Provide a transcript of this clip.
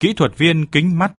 Kỹ thuật viên kính mắt.